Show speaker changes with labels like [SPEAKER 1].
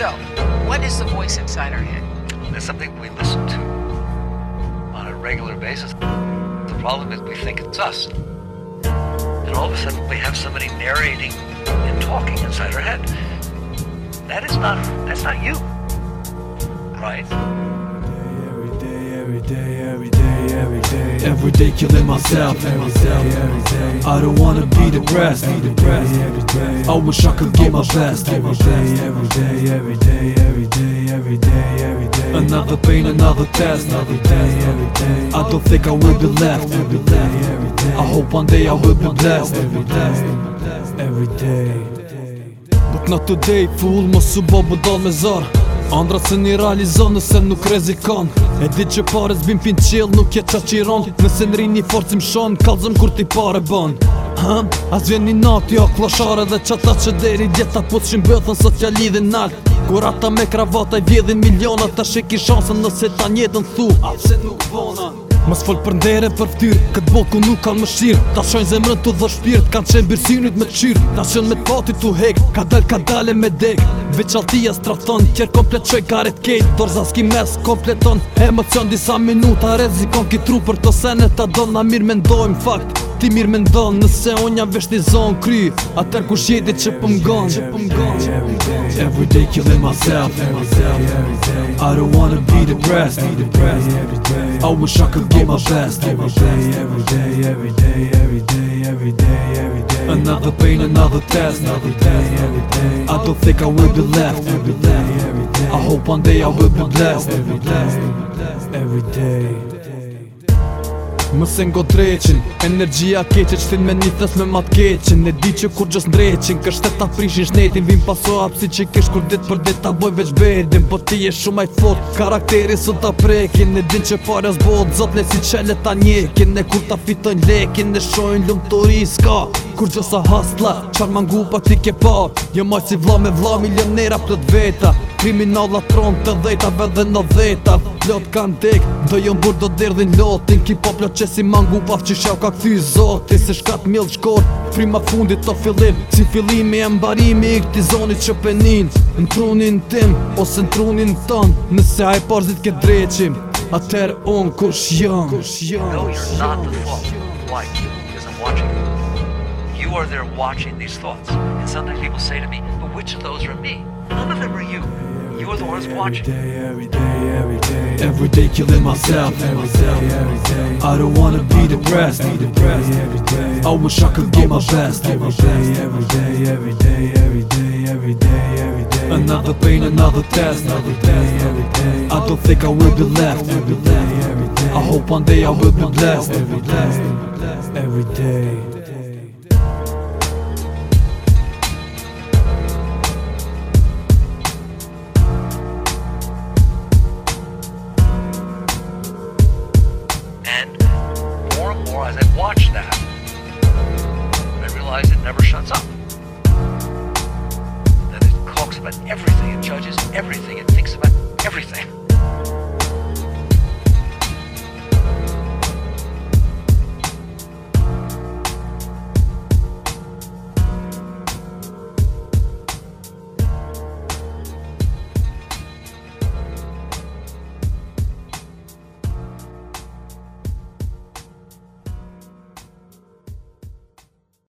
[SPEAKER 1] So, what is the voice inside our head? It's something we listen to on a regular basis. The problem is we think it's us. And all of a sudden we have somebody narrating and talking inside our head. That is not that's not you. Right? Every day, every day, every day. Every day killing myself. Every day, every day. I don't wanna be depressed. Every day, every day. I wish I could give my best. Every day, every day, every day, every day, every day, every day.
[SPEAKER 2] Another pain, another test. Every day, every day. I don't think I will be left.
[SPEAKER 1] Every day, every day. I hope one day I will be blessed. Every day, every day.
[SPEAKER 2] But not today, fool. Mos u bo budal me zor. Andrat se një realizon nëse nuk rezikon E di që pare zbim pin qil nuk je qa qiron Nëse në rini forcim shon, kalzëm kur ti pare bon Hëm, as vjen një nat, jo kloshare dhe qata që deri djeta Po të shim bëthën sot që lidhin nalt Kur ata me kravata i vjedhin miliona Ta shikin shansën nëse ta njetën thu Atë se nuk vona Mos fol për ndere për ftyr Këtë botë ku nuk kanë më shirë Ta shojnë zemrën të dhe shpirt Kanë qenë birsinit me të Ta shënë me të pati të Ka dal ka dale me deg Veçaltia strafton Kjerë komplet qoj karet kejt Dorza s'ki mes kompleton Emocion disa minuta rrezikon ki tru për të senet Ta do na mirë mendojmë fakt Ti mir me ndonë nëse unë jam vesht i zonë kry Atër ku shjetit që pëm
[SPEAKER 1] gonë Që pëm gonë Every day killin myself I don't wanna be depressed I wish I could be my best Every day, every day, every day, every day, every day, every day Another pain, another test, another day, every day I don't think I will be left, every day, every day I hope one day I will be blessed, every day, every day. Every day mëse ngo dreqin
[SPEAKER 2] Energia keqe që thin me një me mat keqin E di që kur gjës ndreqin Kështet ta frishin shnetin Vim paso apsi që kesh kur dit për dit ta boj veç bedin Po ti e shumaj fort Karakteri së ta prekin E din që fare zbot Zot ne si qele ta njekin E kur ta fitojn lekin E shojn lumë të riska Kur gjësa hasla Qar mangu pa ti ke pak Jë jo maj si vla me vla milionera të veta Kriminalat tronë të dhejtave dhe në dhejta Lot kanë dek, do jën burë do derdhin lotin Ki po plot që si mangu vaf që shau ka këthy zoti Se shkat mjell shkor, frima fundit të fillim Si fillimi e mbarimi i këti zonit që penin Në trunin tim, ose në trunin ton Nëse a i parzit ke dreqim Atër on kush jam Kush jam No, you're not the
[SPEAKER 1] fuck Why? Because I'm watching you You are there watching these thoughts And sometimes people say to me But which of those are me? None of them are you you were the ones watching. Every day, every day, every day, killing myself. Every day, every day. I don't wanna be depressed. Be depressed. Every day. I wish I could give my best. Every day, every day, every day, every day, every day, every day. Another pain, another test. another Every day, every day. I don't think I will be left. Every day, every day. I hope one day I will be blessed. Every day, every day. never shuts up. Then it talks about everything, it judges everything, it thinks about everything.